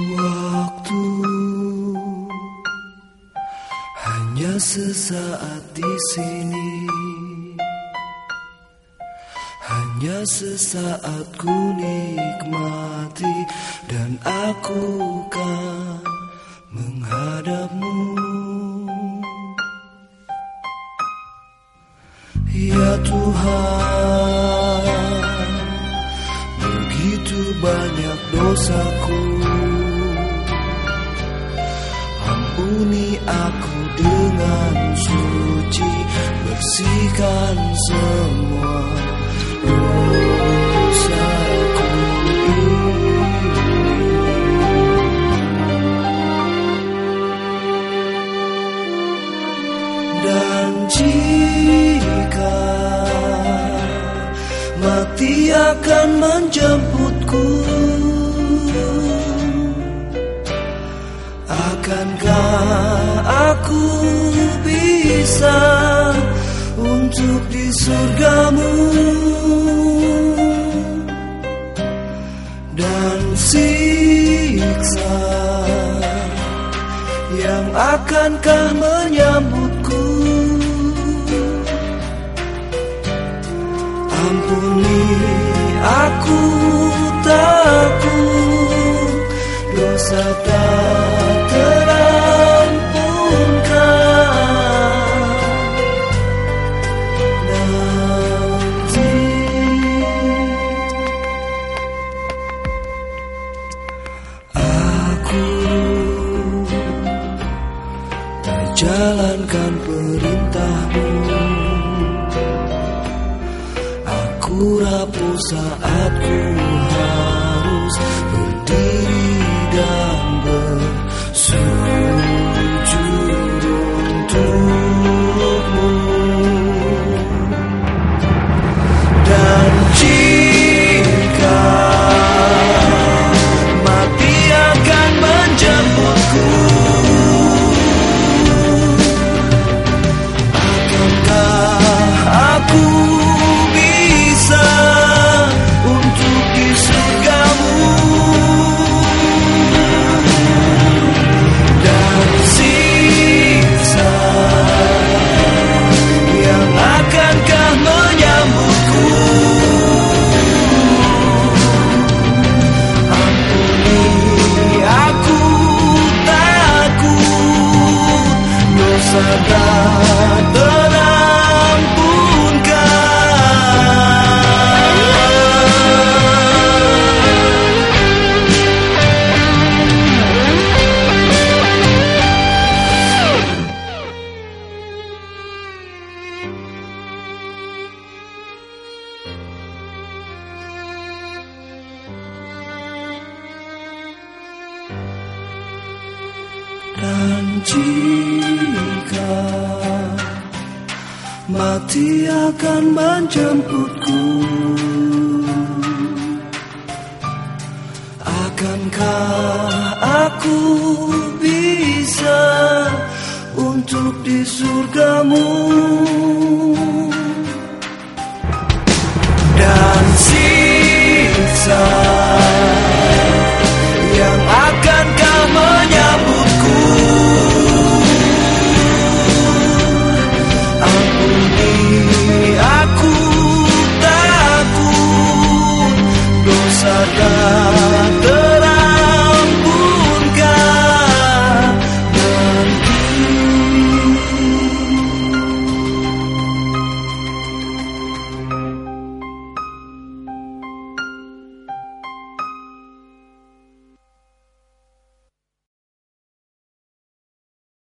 Waktu hanya sesaat di sini, hanya sesaat ku nikmati dan aku kan menghadapmu. Ya Tuhan, begitu banyak dosaku. Ampuni aku dengan suci Bersihkan semua dosaku. Ini Dan jika mati akan menjemputku Akankah aku bisa untuk di surgamu? Dan siksa yang akankah menyambutku? Ampuni aku takut dosa tak jalankan perintahmu. Aku rapuh saat ku tak Dan jika mati akan menjemputku. Akankah aku bisa untuk di surgamu? Dan siksa